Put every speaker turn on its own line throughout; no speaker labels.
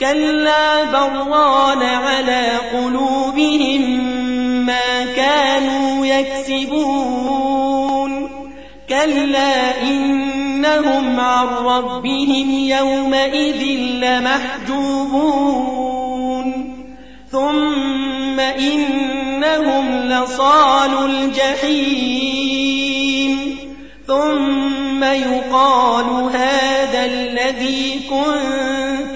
كلا بران على قلوبهم ما كانوا يكسبون. كلا إنهم عن ربهم يومئذ لمحجوبون. ثم إنهم لصال الجحيم. ثم يقال هذا الذي كنتم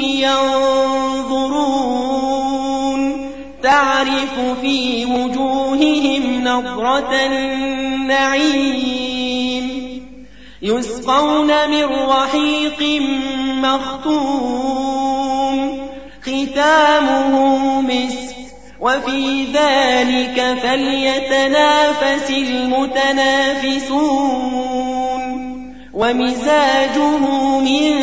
ينظرون. تعرف في وجوههم نظرة النعيم. يسقون من رحيق مختوم. ختامه مسك. وفي ذلك فليتنافس المتنافسون. ومزاجه من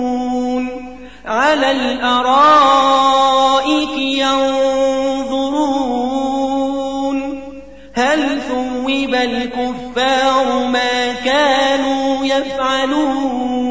على الأرائك ينظرون. هل ثوب الكفار ما كانوا يفعلون؟